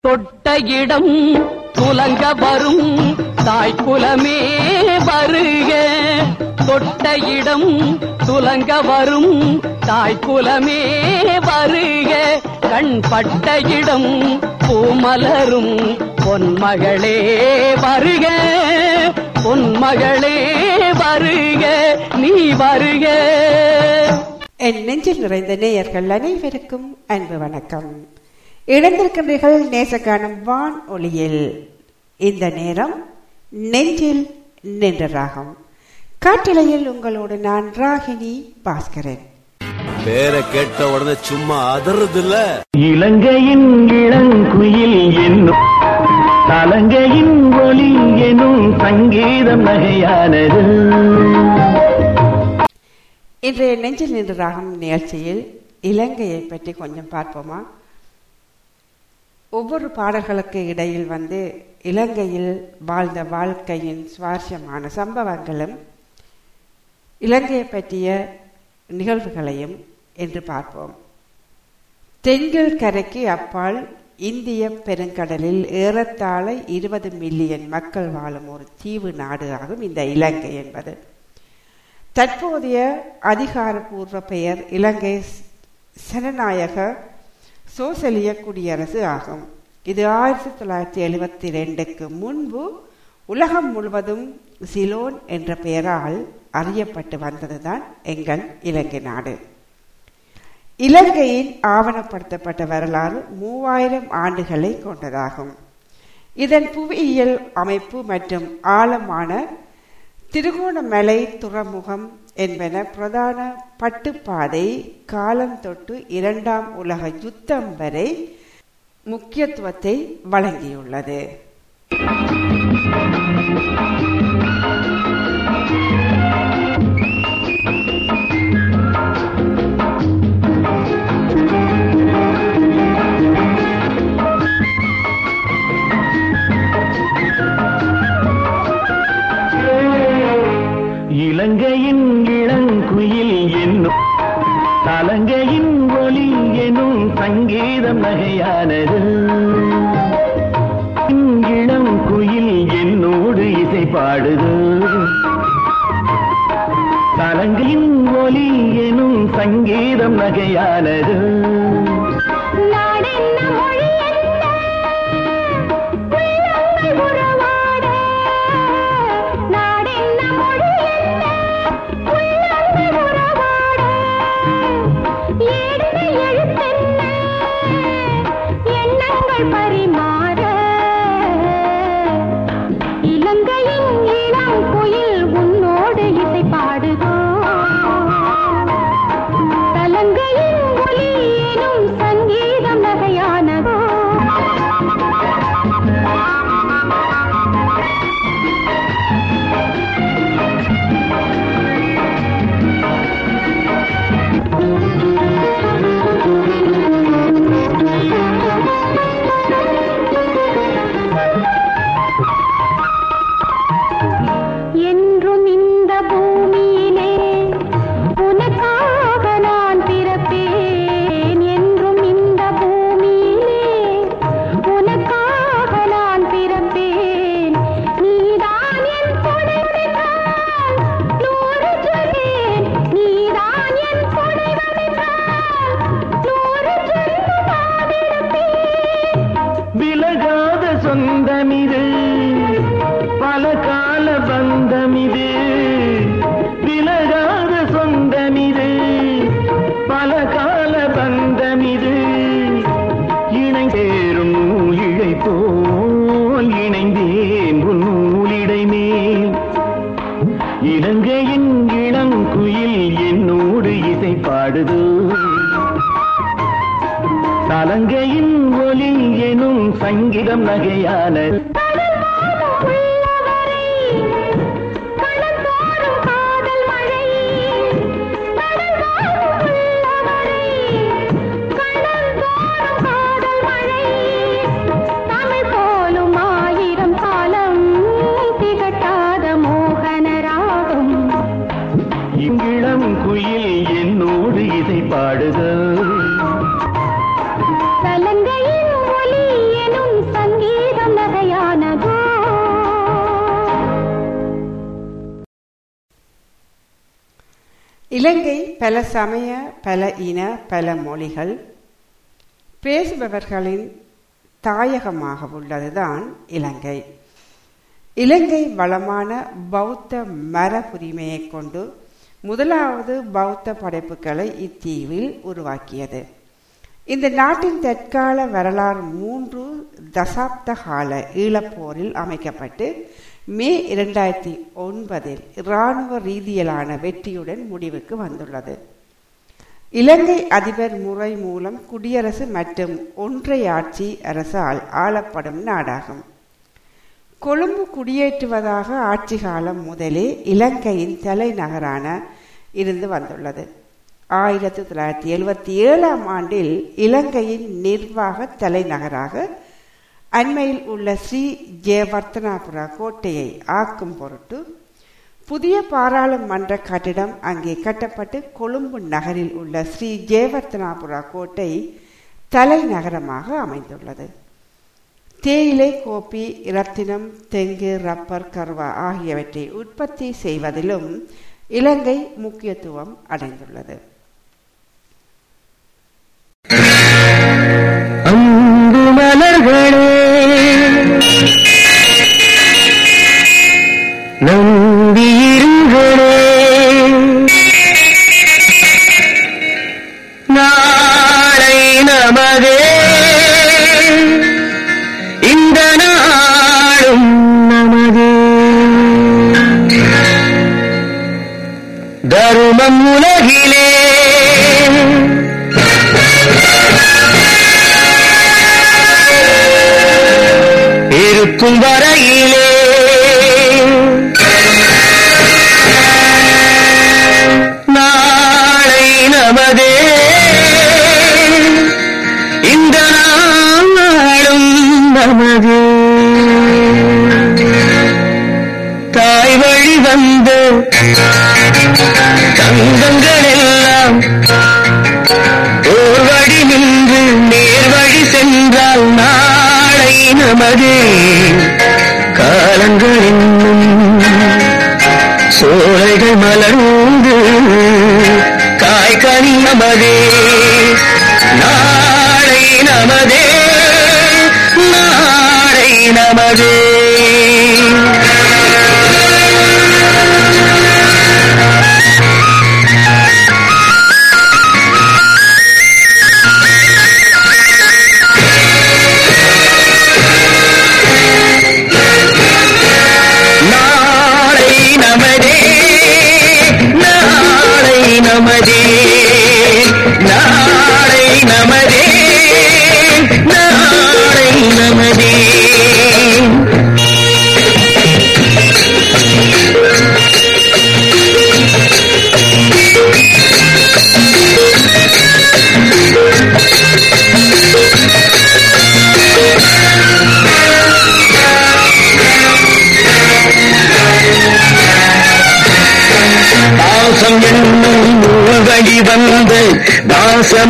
தொட்ட இடம் துலங்க வரும். தாய் குலமே வருக. தொட்ட இடம் துலங்க வரும். தாய் குலமே வருக. கண் பட்ட இடம் பூமலரும். பொன்மகளே வருக. பொன்மகளே வருக. நீ வருக. என் நெஞ்சில் நிறைந்த நேயர்கள் அனைவருக்கும் அன்பு வணக்கம். இணைந்திருக்கின்றீர்கள் நேசகானம் வான் ஒளியில் இந்த நேரம் நெஞ்சில் நின்ற ராகம் காட்டிலையில் உங்களோடு நான் ராகினி பாஸ்கரன். பேரை கேட்ட உடனே சும்மா அதறது இல்ல இலங்கையின் இளங்குயில் என்னும் தலங்கையின் ஒளி எனும் சங்கீதம் நகையானது. இன்றைய நெஞ்சில் நின்ற ராகம் நிகழ்ச்சியில் இலங்கையை பற்றி கொஞ்சம் பார்ப்போமா? ஒவ்வொரு பாடல்களுக்கு இடையில் வந்து இலங்கையில் வாழ்ந்த வாழ்க்கையின் சுவாரஸ்யமான சம்பவங்களும் இலங்கையை பற்றிய நிகழ்வுகளையும் என்று பார்ப்போம். தென்கில் கரைக்கு அப்பால் இந்திய பெருங்கடலில் ஏறத்தாழ இருபது மில்லியன் மக்கள் வாழும் ஒரு தீவு நாடு ஆகும் இந்த இலங்கை என்பது. தற்போதைய அதிகாரப்பூர்வ பெயர் இலங்கை சனநாயக சோசலிய குடியரசு ஆகும் இது ஆயிரத்தி தொள்ளாயிரத்தி எழுபத்தி ரெண்டுக்கு முன்பு உலகம் முழுவதும் சிலோன் என்ற பெயரால் அறியப்பட்டு வந்ததுதான் எங்கள் இலங்கை நாடு. இலங்கையின் ஆவணப்படுத்தப்பட்ட வரலாறு மூவாயிரம் ஆண்டுகளை கொண்டதாகும். இதன் புவியியல் அமைப்பு மற்றும் ஆழமான திருகோணமலை துறைமுகம் என்பன பிரதான பட்டுப்பாதை காலம் தொட்டு இரண்டாம் உலக யுத்தம் வரை முக்கியத்துவத்தை வழங்கியுள்ளது. இலங்கையின் தலங்கையின் ஒளி எனும் சங்கீதம் நகையானது. இளம் குயில் என்னோடு இசை பாடுது. தலங்கையின் ஒளி எனும் சங்கீதம் நகையானது. இலங்கை பல சமய பல இன பல மொழிகள் பேசுபவர்களின் தாயகமாக உள்ளதுதான் இலங்கை. இலங்கை வளமான பௌத்த மரபுரிமையை கொண்டு முதலாவது பௌத்த படைப்புகளை இத்தீவில் உருவாக்கியது. இந்த நாட்டின் தற்கால வரலாறு மூன்று தசாப்த கால ஈழப்போரில் அமைக்கப்பட்டு மே இரண்டாயிரத்தி ஒன்பதில் இராணுவ ரீதியிலான வெற்றியுடன் முடிவுக்கு வந்துள்ளது. இலங்கை அதிபர் முறை மூலம் குடியரசு மற்றும் ஒன்றையாட்சி அரசால் ஆளப்படும் நாடாகும். கொழும்பு குடியேற்றுவதாக ஆட்சி காலம் முதலே இலங்கையின் தலைநகரான இருந்து வந்துள்ளது. ஆயிரத்தி தொள்ளாயிரத்தி எழுபத்தி ஏழாம் ஆண்டில் இலங்கையின் நிர்வாக தலைநகராக அண்மையில் உள்ள ஸ்ரீ ஜெயவர்த்தனாபுரா கோட்டையை ஆக்கும் பொருட்டு புதிய பாராளுமன்ற கட்டிடம் அங்கே கட்டப்பட்டு கொழும்பு நகரில் உள்ள ஸ்ரீ ஜெயவர்த்தனாபுரா கோட்டை தலைநகரமாக அமைந்துள்ளது. தேயிலை கோப்பி இரத்தினம் தெங்கு ரப்பர் கர்வா ஆகியவற்றை உற்பத்தி செய்வதிலும் இலங்கை முக்கியத்துவம் அடைந்துள்ளது. அன்பு நம்பியிருங்களே நாளை நமதே. இந்த நாளும் நமதே. தருமம் உலகிலே இருக்கும்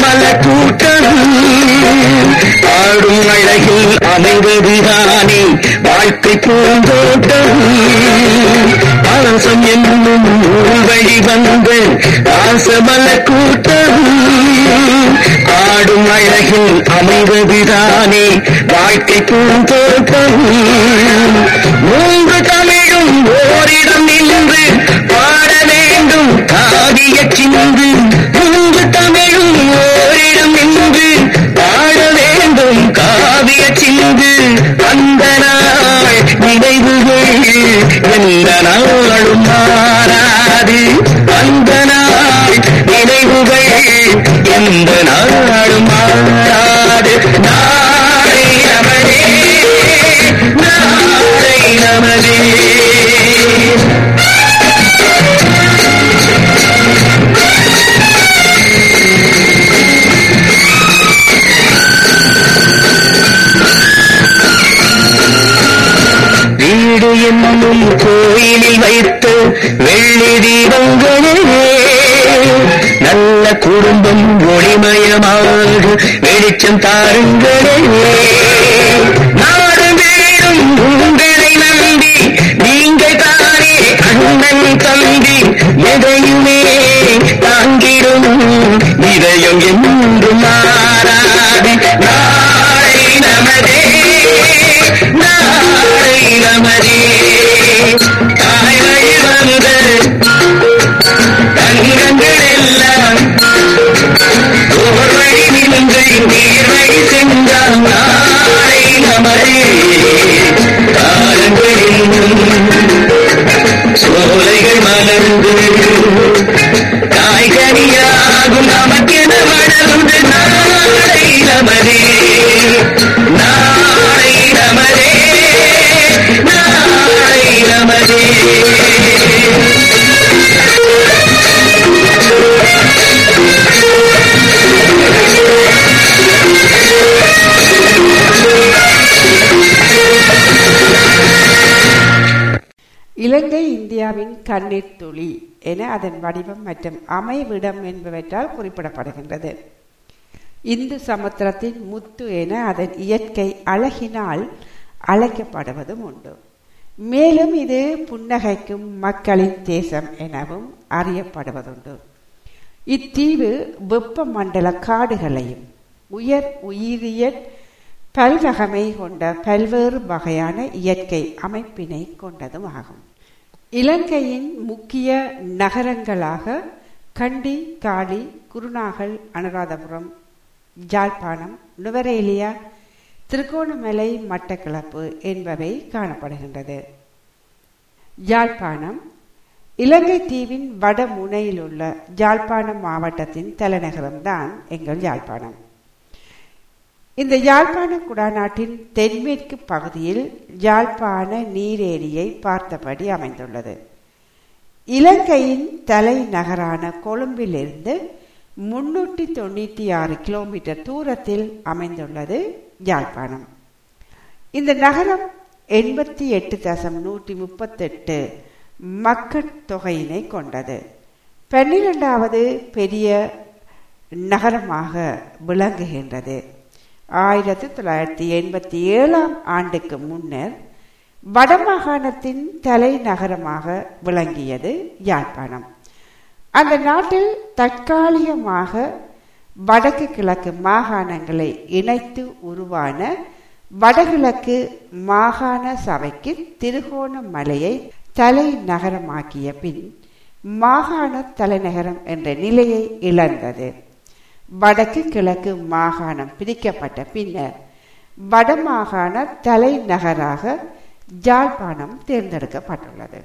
பல கூட்டம் ஆடும் அழகில் அமைவதுதானே வாழ்க்கை பூந்தோட்டம். பாசம் என்னும் வழி வந்த பாசமல கூட்டம். ஆடும் அழகில் அமைவதுதானே வாழ்க்கை பூந்தோட்டம். தாருங்களே நாடு வீடும் உங்களை நம்பி நீங்கள் தானே அண்ணன் தம்பி எதையுமே தாங்கிடும் இதயம் என்று மாறாது நாளை நமதே நாளை நமதே கண்ணீர் துளி என அதன் வடிவம் மற்றும் அமைவிடம் என்பவற்றால் குறிப்பிடப்படுகின்றது. இந்து சமுத்திரத்தின் முத்து என அதன் இயற்கை அழகினால் அழைக்கப்படுவதும் உண்டு. மேலும் இது புன்னகைக்கும் மக்களின் தேசம் எனவும் அறியப்படுவதுண்டு. இத்தீவு வெப்பமண்டல காடுகளையும் உயர் உயிரியல் பல்வகமை கொண்ட பல்வேறு வகையான இயற்கை அமைப்பினை கொண்டதும் ஆகும். இலங்கையின் முக்கிய நகரங்களாக கண்டி காளி குருநாகல் அனுராதபுரம் ஜாழ்ப்பாணம் நுவரேலியா திருகோணமலை மட்டக்களப்பு என்பவை காணப்படுகின்றது. யாழ்ப்பாணம் இலங்கை தீவின் வடமுனையில் உள்ள யாழ்ப்பாணம் மாவட்டத்தின் தலைநகரம்தான் எங்கள் யாழ்ப்பாணம் இந்த யாழ்ப்பாண குடாநாட்டின் தென்மேற்கு பகுதியில் யாழ்ப்பாண நீரேரியை பார்த்தபடி அமைந்துள்ளது. இலங்கையின் தலைநகரான கொழும்பிலிருந்து முன்னூற்றி தொண்ணூற்றி ஆறு கிலோமீட்டர் தூரத்தில் அமைந்துள்ளது யாழ்ப்பாணம். இந்த நகரம் எண்பத்தி எட்டு தசம் நூற்றி முப்பத்தெட்டு மக்கட்தொகையினை கொண்டது. பன்னிரெண்டாவது பெரிய நகரமாக விளங்குகின்றது. ஆயிரத்தி தொள்ளாயிரத்தி எண்பத்தி ஏழாம் ஆண்டுக்கு முன்னர் வடமாகாணத்தின் தலைநகரமாக விளங்கியது யாழ்ப்பாணம். அந்த நாட்டில் தற்காலிகமாக வடக்கு கிழக்கு மாகாணங்களை இணைத்து உருவான வடகிழக்கு மாகாண சபைக்கு திருகோணமலையை தலைநகரமாக்கிய பின் மாகாண தலைநகரம் என்ற நிலையை இழந்தது. வடக்கு கிழக்கு மாகாணம் பிரிக்கப்பட்ட பின்னர் வடமாகாண தலைநகராக ஜாழ்ப்பாணம் தேர்ந்தெடுக்கப்பட்டுள்ளது.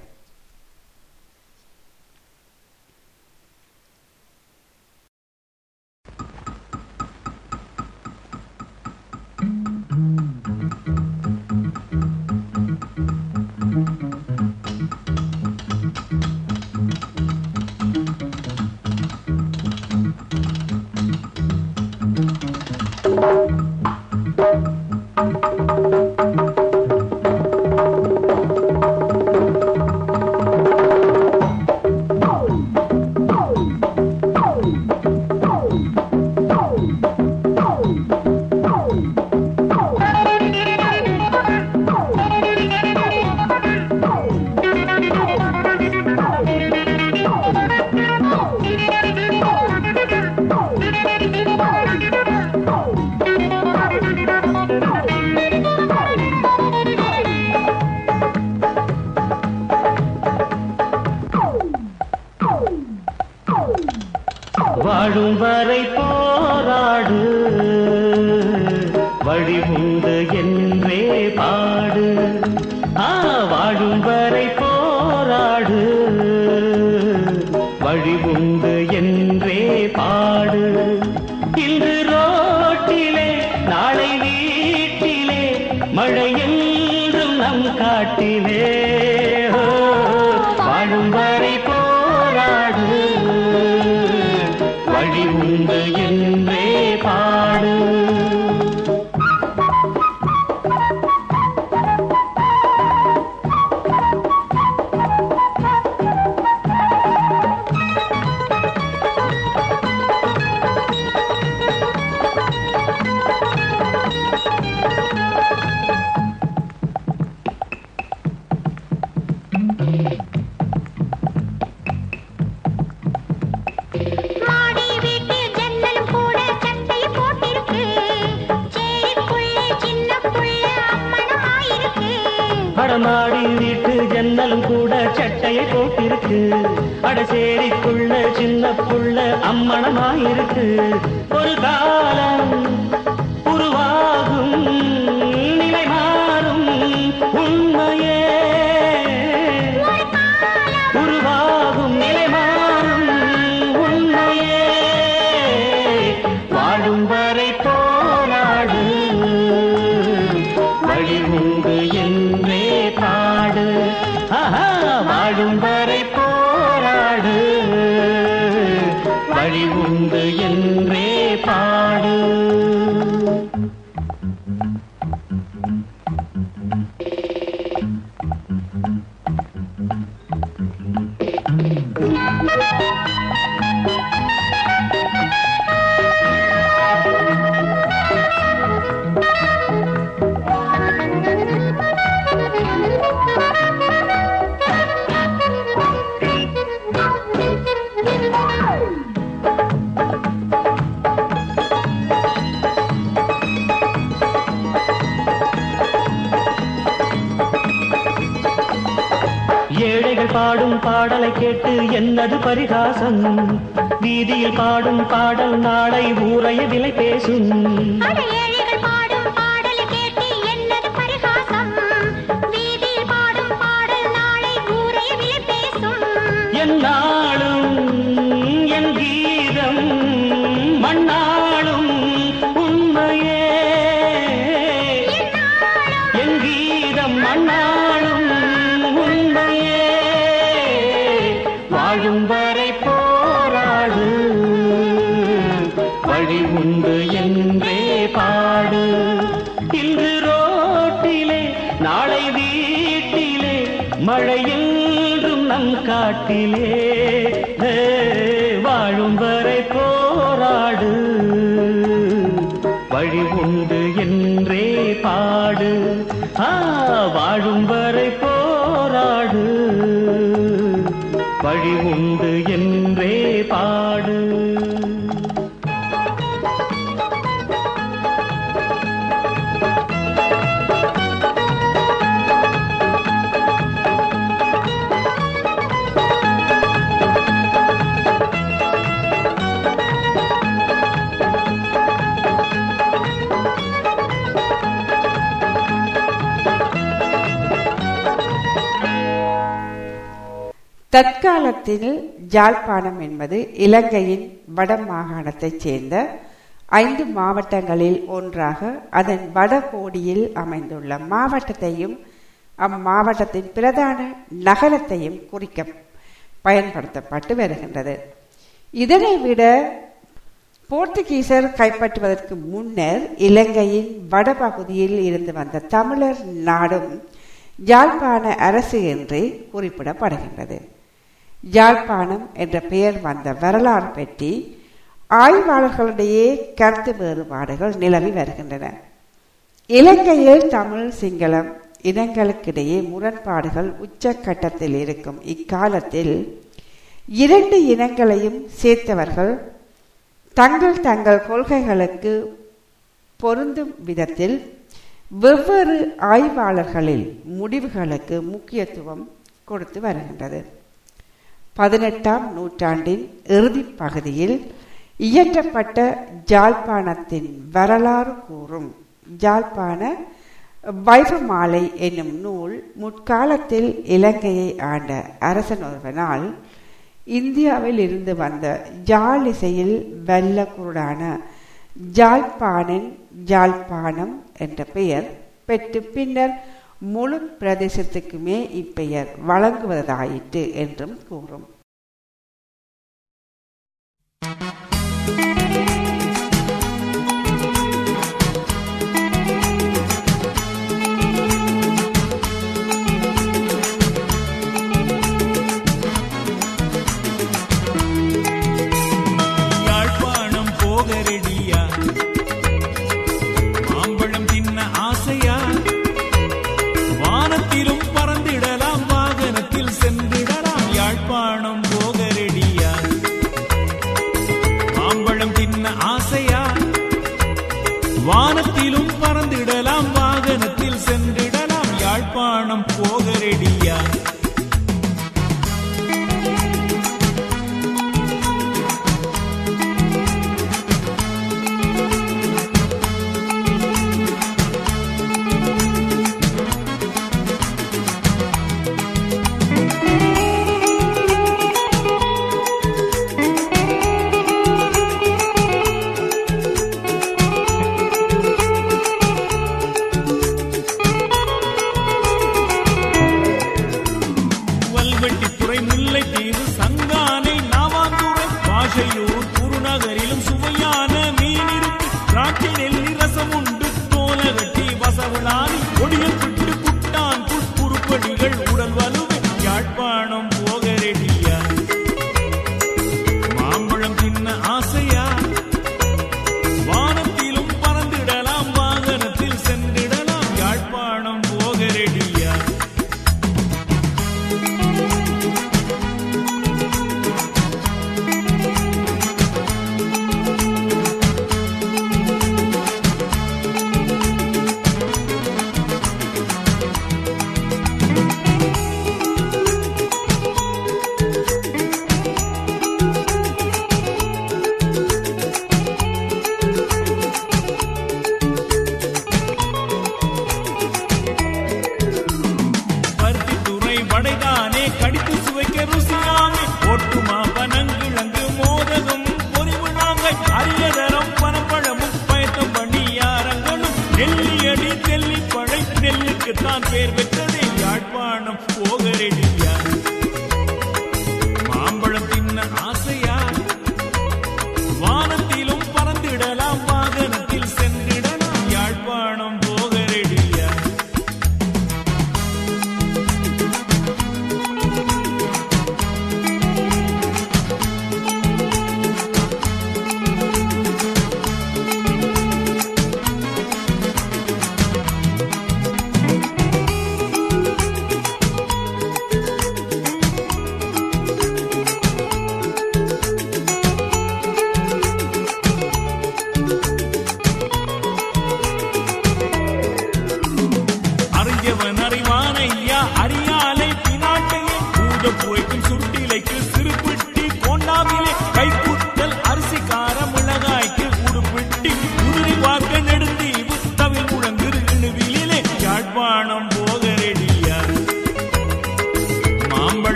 மாடி வீட்டு ஜன்னலும் கூட சட்டையை போட்டிருக்கு. அடசேரிக்குள்ள சின்ன புள்ள அம்மணமாயிருக்கு ஒரு காலம் உருவாகும். தற்காலத்தில் ஜாழ்ப்பாணம் என்பது இலங்கையின் வட மாகாணத்தைச் சேர்ந்த ஐந்து மாவட்டங்களில் ஒன்றாக அதன் வடகோடியில் அமைந்துள்ள மாவட்டத்தையும் அம்மாவட்டத்தின் பிரதான நகரத்தையும் குறிக்க பயன்படுத்தப்பட்டு வருகின்றது. இதனை விட போர்த்துகீசர் கைப்பற்றுவதற்கு முன்னர் இலங்கையின் வடபகுதியில் இருந்து வந்த தமிழர் நாடும் யாழ்ப்பாண அரசு என்று குறிப்பிடப்படுகின்றது. யாழ்ப்பாணம் என்ற பெயர் வந்த வரலாறு பற்றி ஆய்வாளர்களிடையே கருத்து வேறுபாடுகள் நிலவி வருகின்றன. இலங்கையில் தமிழ் சிங்களம் இனங்களுக்கிடையே முரண்பாடுகள் உச்சக்கட்டத்தில் இருக்கும் இக்காலத்தில் இரண்டு இனங்களையும் சேர்த்தவர்கள் தங்கள் தங்கள் கொள்கைகளுக்கு பொருந்தும் விதத்தில் வெவ்வேறு ஆய்வாளர்களில் முடிவுகளுக்கு முக்கியத்துவம் கொடுத்து வருகின்றது. பதினெட்டாம் நூற்றாண்டின் இறுதிப் பகுதியில் இயற்றப்பட்ட ஜாழ்ப்பாணத்தின் வரலாறு கூறும். ஜாழ்ப்பாண வைபமாலை என்னும் நூல் முற்காலத்தில் இலங்கையை ஆண்ட அரசன் ஒருவனால் இந்தியாவில் இருந்து வந்த ஜாழ் இசையில் வெல்ல குருடான ஜாழ்ப்பாணன் ஜாழ்ப்பாணம் என்ற பெயர் பெற்று பின்னர் முழு பிரதேசத்துக்குமே இப்பெயர் வழங்குவதாயிற்று என்றும் கூறும்.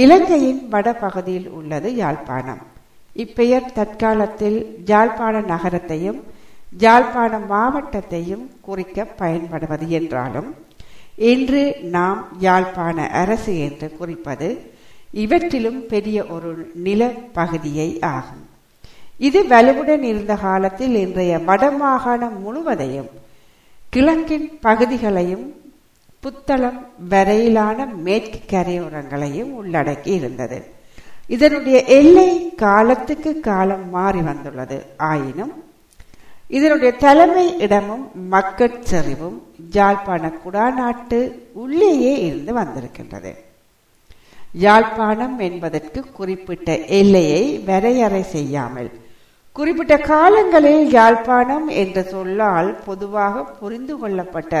இலங்கையின் வடபகுதியில் உள்ளது யாழ்ப்பாணம். இப்பெயர் தற்காலத்தில் யாழ்ப்பாண நகரத்தையும் ஜாழ்ப்பாண மாவட்டத்தையும் குறிக்க பயன்படுவது என்றாலும் இன்று நாம் யாழ்ப்பாண அரசு என்று குறிப்பது இவற்றிலும் பெரிய ஒரு நில பகுதியை ஆகும். இது வலுவுடன் இருந்த காலத்தில் இன்றைய வடமாகாணம் முழுவதையும் கிழக்கின் பகுதிகளையும் புத்தளம் வரையிலான மேற்கு கரையோரங்களையும் உள்ளடக்கி இருந்தது. இதனுடைய எல்லை காலத்துக்கு காலம் மாறி வந்துள்ளது. ஆயினும் இதனுடைய தலைமை இடமும் மக்கட் செறிவும் யாழ்ப்பாண குடாநாட்டு உள்ளேயே இருந்து வந்திருக்கின்றது. யாழ்ப்பாணம் என்பதற்கு குறிப்பிட்ட எல்லையை வரையறை செய்யாமல் குறிப்பிட்ட காலங்களில் யாழ்ப்பாணம் என்ற சொல்லால் பொதுவாக புரிந்து கொள்ளப்பட்ட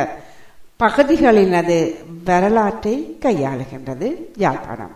பகுதிகளினது வரலாற்றை கையாளுகின்றது யாழ்ப்பாணம்.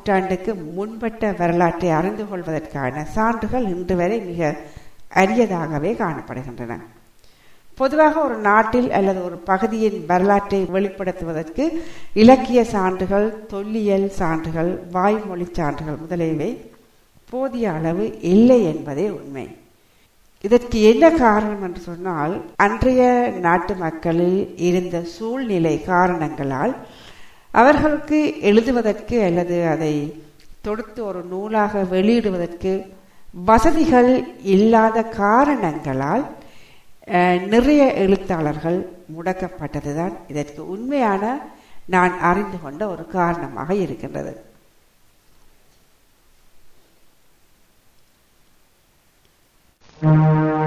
நூற்றாண்டுக்கு முன்பட்ட வரலாற்றை அறிந்து கொள்வதற்கான சான்றுகள் இன்று வரை மிக அரியதாகவே காணப்படுகின்றன. பொதுவாக ஒரு நாட்டில் அல்லது ஒரு பகுதியின் வரலாற்றை வெளிப்படுத்துவதற்கு இலக்கிய சான்றுகள் தொல்லியல் சான்றுகள் வாய்மொழி சான்றுகள் முதலியவை போதிய அளவு இல்லை என்பதே உண்மை. இதற்கு என்ன காரணம் என்று சொன்னால் அன்றைய நாட்டு மக்களில் இருந்த சூழ்நிலை காரணங்களால் அவர்களுக்கு எழுதுவதற்கு அல்லது அதை தொடுத்து ஒரு நூலாக வெளியிடுவதற்கு வசதிகள் இல்லாத காரணங்களால் நிறைய எழுத்தாளர்கள் முடக்கப்பட்டதுதான். இதற்கு உண்மையான நான் அறிந்து கொண்ட ஒரு காரணமாக இருக்கின்றது. தோல்வி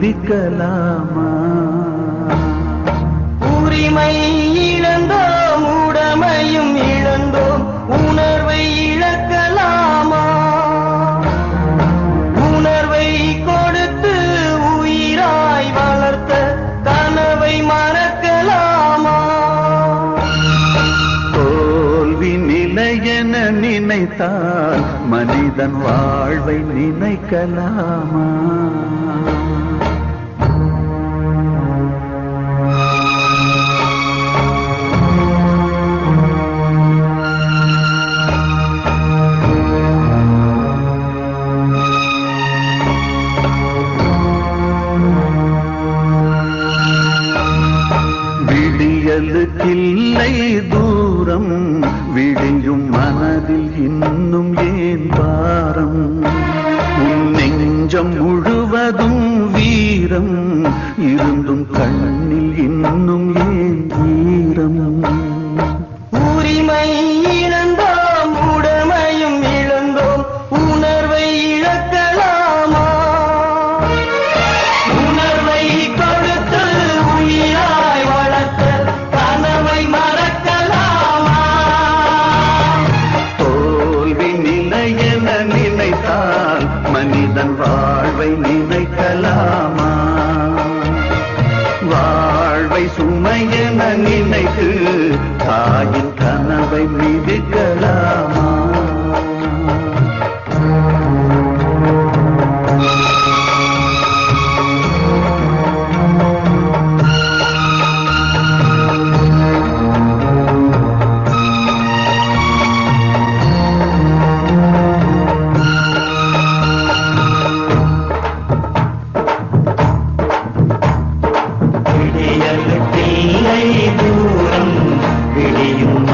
மிதிக்கலாமா உரிமை இழந்தோம் உடமையும் இழந்தோம் உணர்வை இழக்கலாமா? உணர்வை கொடுத்து உயிராய் வளர்த்த கனவை மறக்கலாமா? தோல்வி நிலையென நினைத்தால் மனிதன் வாழ்வை நினைக்கலாமா? விடியலுக்கில்லை தூரம் விடியும் மனதில் இன்னும் ஏன் பாரம்? உன் நெஞ்சம் முழுவதும் வீரம் இருந்தும் கண்ணில்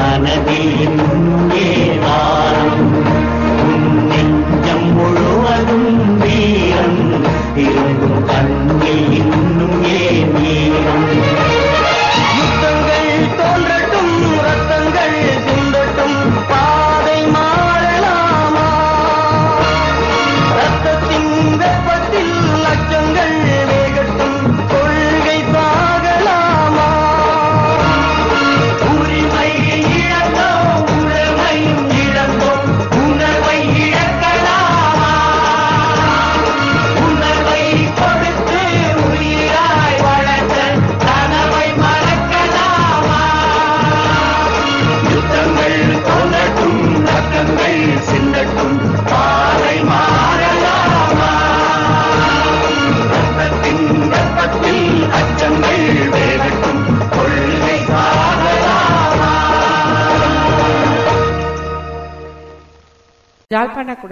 மனதில்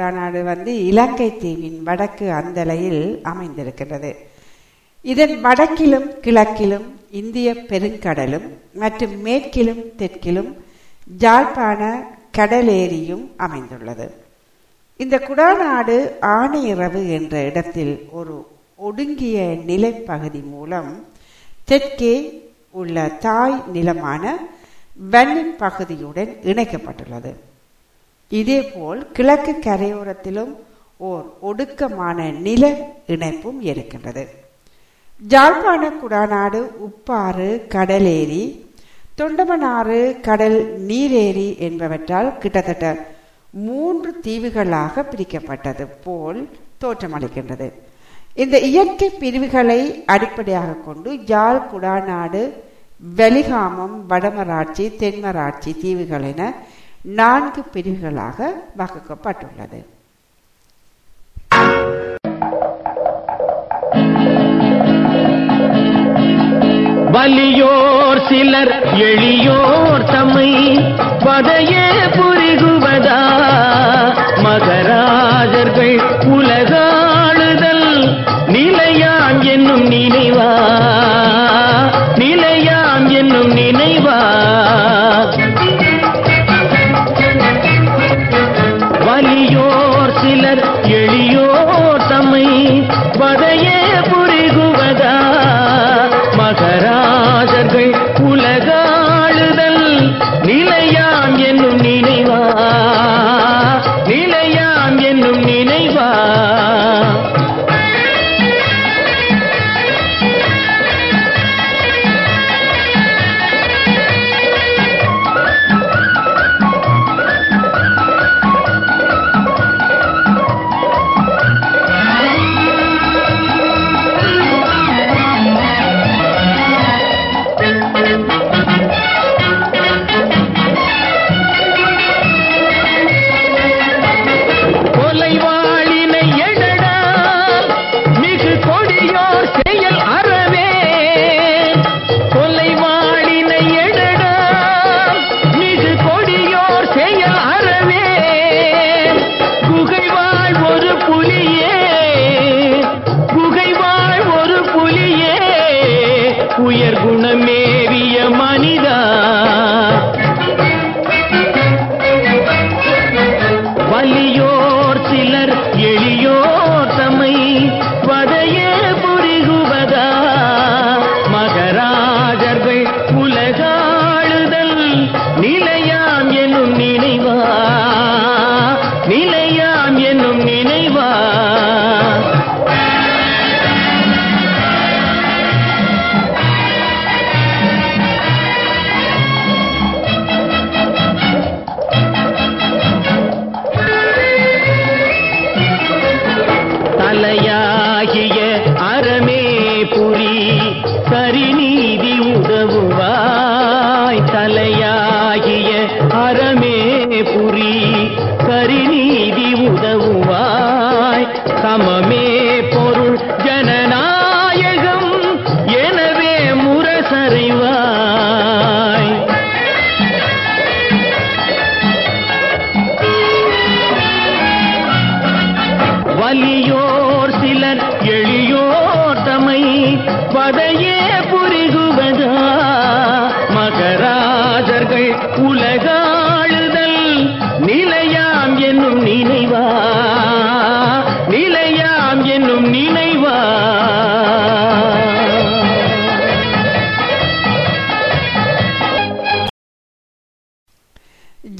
ஸ்ரீலங்கா நாடு வந்து இலங்கை தீவின் வடக்கு அந்தலையில் அமைந்திருக்கிறது இதன் வடக்கிலும் கிழக்கிலும் இந்திய பெருங்கடலும் மற்றும் மேற்கிலும் தெற்கிலும் ஜாழ்ப்பாண கடலேரியும் அமைந்துள்ளது. இந்த குடாநாடு ஆனையிறவு என்ற இடத்தில் ஒரு ஒடுங்கிய நிலைப்பகுதி மூலம் தெற்கே உள்ள தாய் நிலமான வன்னி பகுதியுடன் இணைக்கப்பட்டுள்ளது. இதேபோல் கிழக்கு கரையோரத்திலும் ஓர் ஒடுக்கமான நில இணைப்பும் இருக்கின்றது. ஜாழ்ப்பாண குடாநாடு உப்பாறு கடலேரி தொண்டமனாறு கடல் நீரேரி என்பவற்றால் கிட்டத்தட்ட மூன்று தீவுகளாக பிரிக்கப்பட்டது போல் தோற்றமளிக்கின்றது. இந்த இயற்கை பிரிவுகளை அடிப்படையாக கொண்டு யாழ் குடாநாடு வெளிகாமம் வடமராட்சி தென்மராட்சி தீவுகள் என நான்கு பிரிவுகளாக வகுக்கப்பட்டுள்ளது. வலியோர் சிலர் எளியோர் தம்மை பதையே புரிகுவதா? மகராஜர்கள் உலகாளுதல் நிலையான் என்னும் நினைவா?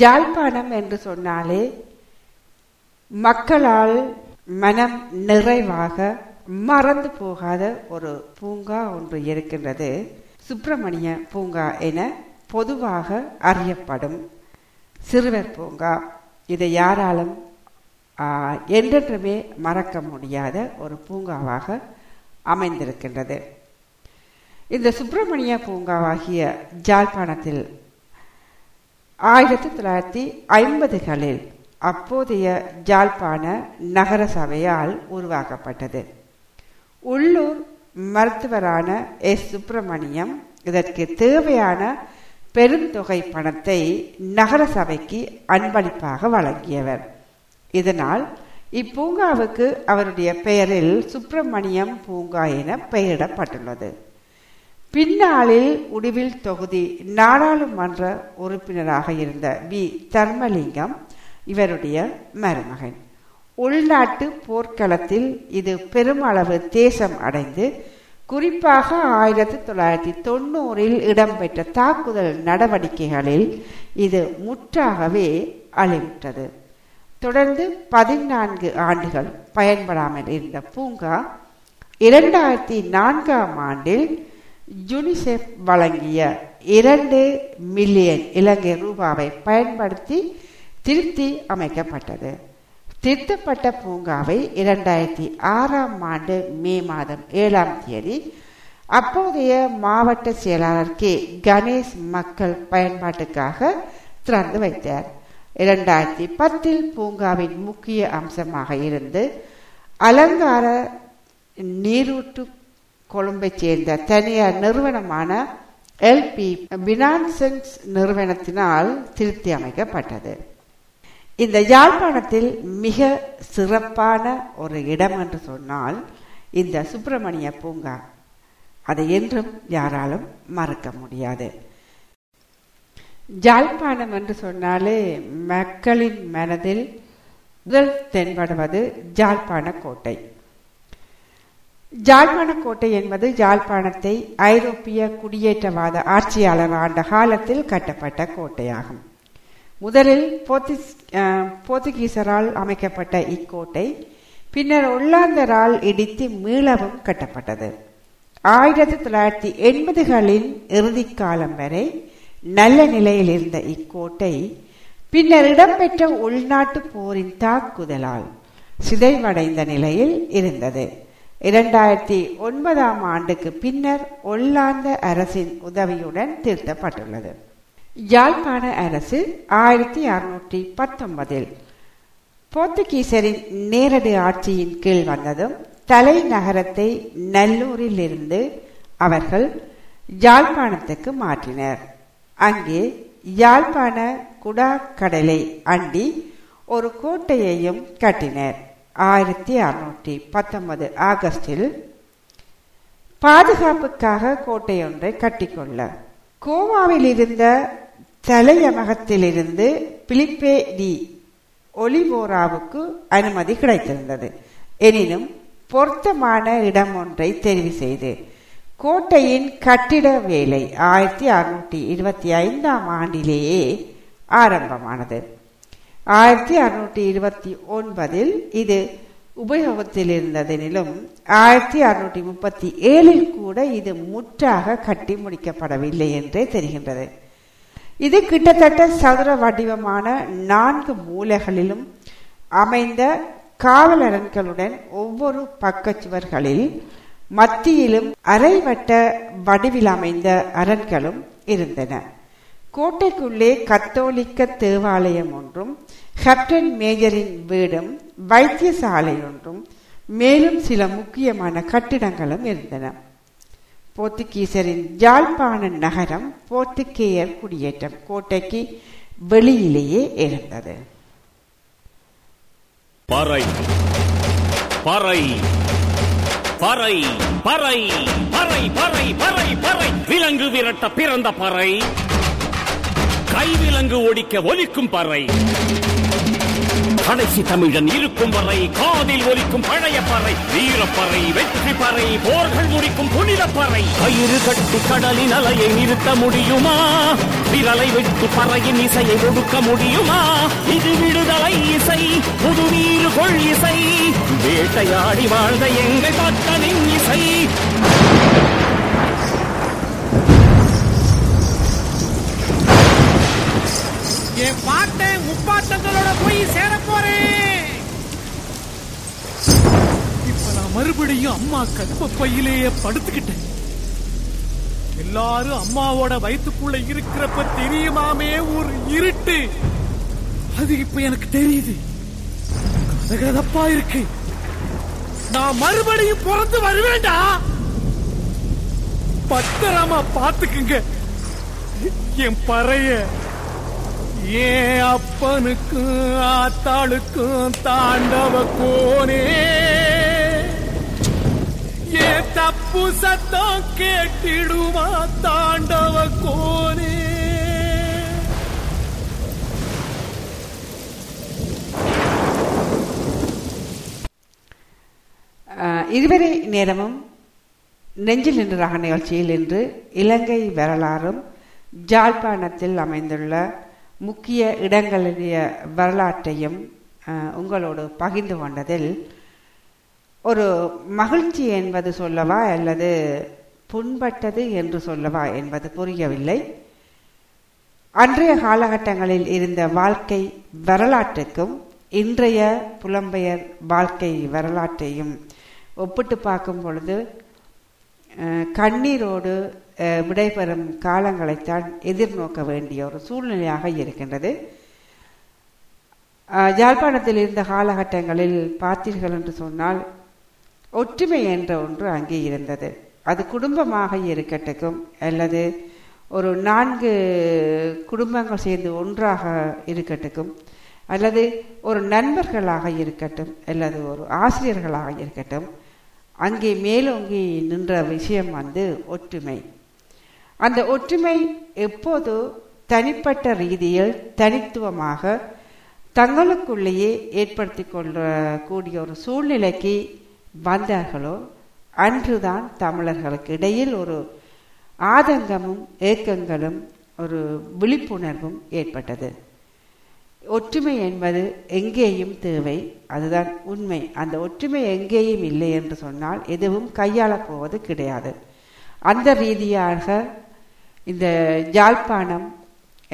ஜாழ்ப்பாணம் என்று சொன்னாலே மக்களால் மனம் நிறைவாக மறந்து போகாத ஒரு பூங்கா ஒன்று இருக்கின்றது. சுப்பிரமணிய பூங்கா என பொதுவாக அறியப்படும் சிறுவர் பூங்கா. இதை யாராலும் என்றென்றுமே மறக்க முடியாத ஒரு பூங்காவாக அமைந்திருக்கின்றது. இந்த சுப்பிரமணிய பூங்காவாகிய ஜாழ்ப்பாணத்தில் ஆயிரத்தி தொள்ளாயிரத்தி ஐம்பதுகளில் அப்போதைய ஜாழ்ப்பாண நகர சபையால் உருவாக்கப்பட்டது. உள்ளூர் மருத்துவரான எஸ். சுப்பிரமணியம் இதற்கு தேவையான பெருந்தொகை பணத்தை நகர சபைக்கு அன்பளிப்பாக வழங்கியவர். இதனால் இப்பூங்காவுக்கு அவருடைய பெயரில் சுப்பிரமணியம் பூங்கா என பெயரிடப்பட்டுள்ளது. பின்னாளில் உடுவில் தொகுதி நாடாளுமன்ற உறுப்பினராக இருந்த வி. தர்மலிங்கம் இவருடைய மருமகன். உள்நாட்டு போர்க்களத்தில் இது பெருமளவு தேசம் அடைந்து குறிப்பாக ஆயிரத்தி தொள்ளாயிரத்தி தொண்ணூறில் இடம்பெற்ற தாக்குதல் நடவடிக்கைகளில் இது முற்றாகவே அழிவிட்டது தொடர்ந்து பதினான்கு ஆண்டுகள் பயன்படாமல் இருந்த பூங்கா இரண்டாயிரத்தி நான்காம் ஆண்டில் யுனிசெஃப் வழங்கிய இரண்டு மில்லியன் இலங்கை ரூபாவை பயன்படுத்தி திருத்தி அமைக்கப்பட்டது. திருத்தப்பட்ட பூங்காவை இரண்டாயிரத்தி ஆறாம் ஆண்டு மே மாதம் ஏழாம் தேதி அப்போதைய மாவட்ட செயலாளர் கே. கணேஷ் மக்கள் பயன்பாட்டுக்காக திறந்து வைத்தார். இரண்டாயிரத்தி பத்தில் பூங்காவின் முக்கிய அம்சமாக இருந்து அலங்கார நீரூற்று கொழும்பை சேர்ந்த தனியார் நிறுவனமான எல்பி பினான்சன்ஸ் நிறுவனத்தினால் திருத்தி அமைக்கப்பட்டது. இந்த யாழ்ப்பாணத்தில் மிக சிறப்பான ஒரு இடம் என்று சொன்னால் இந்த சுப்பிரமணிய பூங்கா. அதை என்றும் யாராலும் மறக்க முடியாது. ஜாழ்ப்பாணம் என்று சொன்னாலே மக்களின் மனதில் முதல் தென்படுவது ஜாழ்ப்பாண கோட்டை. ஜாழ்ப்பாண கோட்டை என்பது ஜாழ்ப்பாணத்தை ஐரோப்பிய குடியேற்றவாத ஆட்சியாளர் ஆண்ட காலத்தில் கட்டப்பட்ட கோட்டையாகும். முதலில் போர்த்திஸ் போர்த்துகீசரால் அமைக்கப்பட்ட இக்கோட்டை பின்னர் ஒல்லாந்தரால் இடித்து மீளவும் கட்டப்பட்டது. ஆயிரத்தி தொள்ளாயிரத்தி எண்பதுகளின் இறுதி காலம் வரை நல்ல நிலையில் இருந்த இக்கோட்டை பின்னர் இடம்பெற்ற உள்நாட்டு போரின் தாக்குதலால் சிதைவடைந்த நிலையில் இருந்தது. இரண்டாயிரத்தி ஒன்பதாம் ஆண்டுக்கு பின்னர் ஒல்லாந்த அரசின் உதவியுடன் திருத்தப்பட்டுள்ளது. யாழ்ப்பாண அரசு ஆயிரத்தி அறுநூற்றி பத்தொன்பதில் போர்த்துகீசரின் நேரடி ஆட்சியின் கீழ் வந்ததும் தலைநகரத்தை நல்லூரில் இருந்து அவர்கள் யாழ்ப்பாணத்துக்கு மாற்றினர். அங்கே யாழ்ப்பாண குடா கடலை அண்டி ஒரு கோட்டையையும் கட்டினர். ஆயிரத்தி அறுநூற்றி பத்தொன்பது ஆகஸ்டில் பாதுகாப்புக்காக கோட்டையொன்றை கட்டிக்கொள்ள. கோவாவில் இருந்த தலையமகத்திலிருந்து பிலிப்பே டி ஒலிவோராவுக்கு அனுமதி கிடைத்திருந்தது. எனினும் பொருத்தமான இடம் ஒன்றை தெரிவு செய்து கோட்டையின் கட்டிட வேலை ஆயிரத்தி அறுநூற்றி இருபத்தி ஐந்தாம் ஆண்டிலேயே ஆரம்பமானது. ஆயிரத்தி அறுநூற்றி இருபத்தி ஒன்பதில் இது உபயோகத்தில் இருந்ததெனிலும் ஆயிரத்தி அறுநூற்றி முப்பத்தி ஏழில் கூட இது முற்றாக கட்டி முடிக்கப்படவில்லை என்றே தெரிகின்றது. இது கிட்டத்தட்ட சதுர வடிவமான நான்கு மூலைகளிலும் அமைந்த காவலரன்களுடன் ஒவ்வொரு பக்கச்சுவர்களில் மத்தியிலும் அரைவட்ட வடிவில் அமைந்த அரண்களும் இருந்தன. கோட்டைக்குள்ளே கத்தோலிக்க தேவாலயம் ஒன்றும் கேப்டன் மேஜரின் வீடும் வைத்தியசாலை ஒன்றும் மேலும் சில முக்கியமான கட்டிடங்களும் இருந்தன. போர்த்துகீசரின் யாழ்ப்பாண நகரம் போர்த்துகேயர் குடியேற்றம் கோட்டைக்கு வெளியிலேயே இருந்தது. பறை பறை பறை பறை பறை பறை பறை பறை. விலங்கு விரட்ட பிறந்த பறை கைவிலங்கு ஒடிக்க ஒலிக்கும் பறை. கடைசி தமிழன் இருக்கும் வரை காதில் ஒலிக்கும் பழைய பறை வீரப்பறை வெற்றி பறை போர்கள் முடிக்கும் புனித பறை. கயிறு கட்டி கடலின் அலையை நிறுத்த முடியுமா? விரலை விட்டு பறையின் இசையை ஒடுக்க முடியுமா? இது விடுதலை இசை புது நீரு கொள் இசை. வேட்டையாடி வாழ்ந்த எங்கள் பட்டனின் இசை. என் பாட்டை முப்பாட்டங்களோட போய் சேர போறேன். இப்ப நான் மறுபடியும் அம்மா கற்ப பையிலேயே படுத்துக்கிட்டேன். எல்லாரும் அம்மாவோட வயிற்றுக்குள்ள இருக்கிறப்ப தெரியுமாமே ஒரு இருட்டு. அது இப்ப எனக்கு தெரியுது. கதகதப்பா இருக்கு. நான் மறுபடியும் பிறந்து வருவேண்டா? பத்திரமா பாத்துக்குங்க என் பறைய. ஏன் அப்பனுக்கும் ஆத்தாளுக்கும் தாண்டவ கோனே. ஏன் தப்பு சத்தம் கேட்டிடுமா தாண்டவ கோனே. இதுவரை நேரமும் நெஞ்சில் நின்றாக நிகழ்ச்சியில் இன்று இலங்கை வரலாறும் ஜாழ்ப்பாணத்தில் அமைந்துள்ள முக்கிய இடங்களுடைய வரலாற்றையும் உங்களோடு பகிர்ந்து கொண்டதில் ஒரு மகிழ்ச்சி என்பது சொல்லவா அல்லது புண்பட்டது என்று சொல்லவா என்பது புரியவில்லை. அன்றைய காலகட்டங்களில் இருந்த வாழ்க்கை வரலாற்றுக்கும் இன்றைய புலம்பெயர் வாழ்க்கை வரலாற்றையும் ஒப்பிட்டு பார்க்கும் பொழுது கண்ணீரோடு விடைபெறும் காலங்களைத்தான் எதிர்நோக்க வேண்டிய ஒரு சூழ்நிலையாக இருக்கின்றது. யாழ்ப்பாணத்தில் இருந்த காலகட்டங்களில் பார்த்தீர்கள் என்று சொன்னால் ஒற்றுமை என்ற ஒன்று அங்கே இருந்தது. அது குடும்பமாக இருக்கட்டும் அல்லது ஒரு நான்கு குடும்பங்கள் சேர்ந்து ஒன்றாக இருக்கட்டும் அல்லது ஒரு நண்பர்களாக இருக்கட்டும் அல்லது ஒரு ஆசிரியர்களாக இருக்கட்டும் அங்கே மேலோங்கி நின்ற விஷயம் வந்து ஒற்றுமை. அந்த ஒற்றுமை எப்போது தனிப்பட்ட ரீதியில் தனித்துவமாக தங்களுக்குள்ளேயே ஏற்படுத்தி கொள்ளக்கூடிய ஒரு சூழ்நிலைக்கு வந்தார்களோ அன்றுதான் தமிழர்களுக்கு இடையில் ஒரு ஆதங்கமும் ஏக்கங்களும் ஒரு விழிப்புணர்வும் ஏற்பட்டது. ஒற்றுமை என்பது எங்கேயும் தேவை அதுதான் உண்மை. அந்த ஒற்றுமை எங்கேயும் இல்லை என்று சொன்னால் எதுவும் கையாளப் போவது கிடையாது. அந்த ரீதியாக இந்த யாழ்ப்பாணம்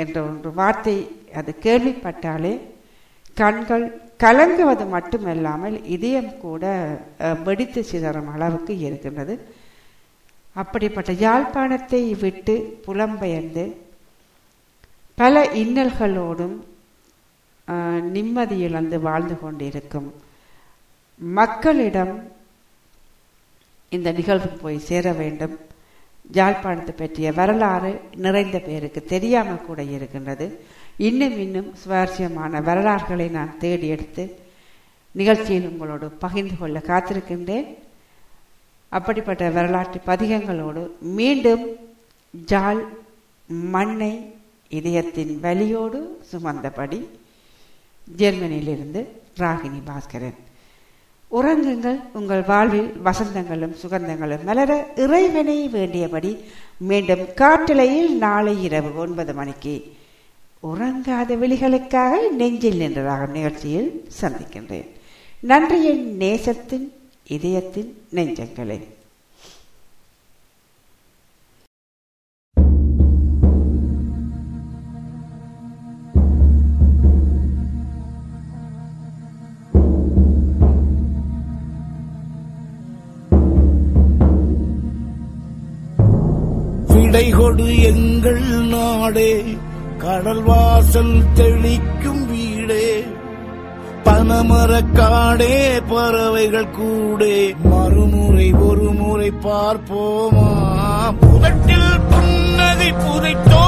என்ற ஒன்று வார்த்தை அது கேள்விப்பட்டாலே கண்கள் கலங்குவது மட்டுமல்லாமல் இதயம் கூட வெடித்து சிதறும் அளவுக்கு இருக்கின்றது. அப்படிப்பட்ட யாழ்ப்பாணத்தை விட்டு புலம்பெயர்ந்து பல இன்னல்களோடும் நிம்மதி இழந்து வாழ்ந்து கொண்டிருக்கும். மக்களிடம் இந்த நிகழ்வு போய் சேர வேண்டும். ஜாழ்ப்பாணத்தை பற்றிய வரலாறு நிறைந்த பேருக்கு தெரியாமல் கூட இருக்கின்றது. இன்னும் இன்னும் சுவாரஸ்யமான வரலாறுகளை நான் தேடி எடுத்து நிகழ்ச்சியில் உங்களோடு பகிர்ந்து கொள்ள காத்திருக்கின்றேன். அப்படிப்பட்ட வரலாற்று பதிகங்களோடு மீண்டும் ஜாழ் மண்ணை இதயத்தின் வலியோடு சுமந்தபடி ஜெர்மனியிலிருந்து ராகினி பாஸ்கரன். உறங்குங்கள் உங்கள் வாழ்வில் வசந்தங்களும் சுகந்தங்களும் மலர இறைவனை வேண்டியபடி மீண்டும் காட்டிலையில் நாளை இரவு ஒன்பது மணிக்கு உறங்காத விழிகளுக்காக நெஞ்சில் நின்றதாக நிகழ்ச்சியில் சந்திக்கின்றேன். நன்றியின் நேசத்தின் இதயத்தின் நெஞ்சங்களே. கொடு எங்கள் நாடே. கடல் வாசல் தெளிக்கும் வீடே. பனமரக்காடே பறவைகள் கூடே. மறுமுறை ஒரு முறை பார்ப்போமா? புதட்டில் புன்னகை புதைத்தோ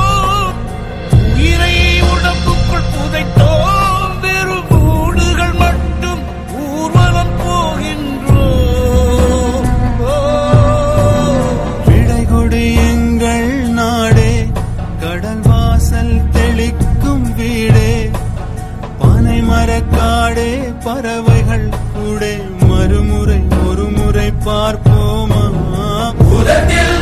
உயிரை உடம்புக்குள் புதைத்தோ காடு பறவைகள் கூட மறுமுறை ஒரு முறை பார்ப்போமா? புதத்தில்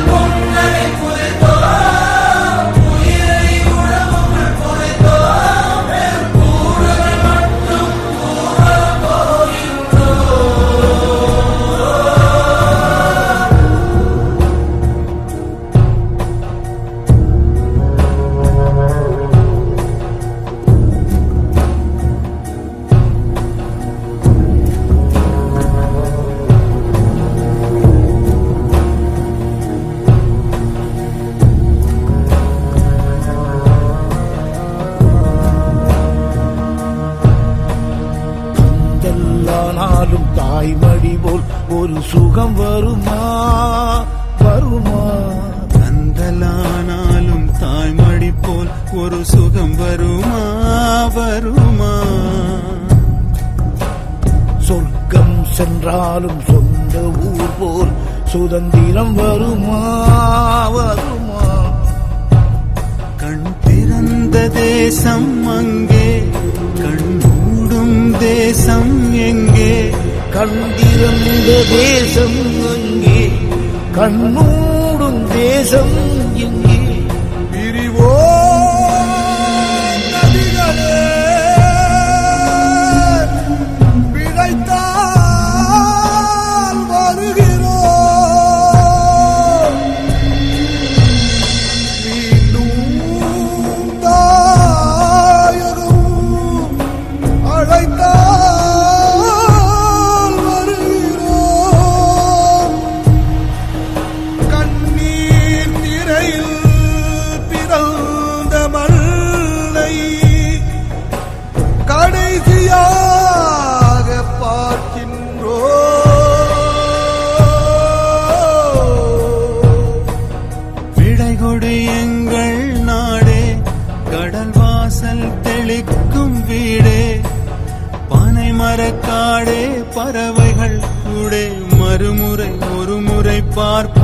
பறவைகள். உடை மறுமுறை ஒரு முறை பார்ப்ப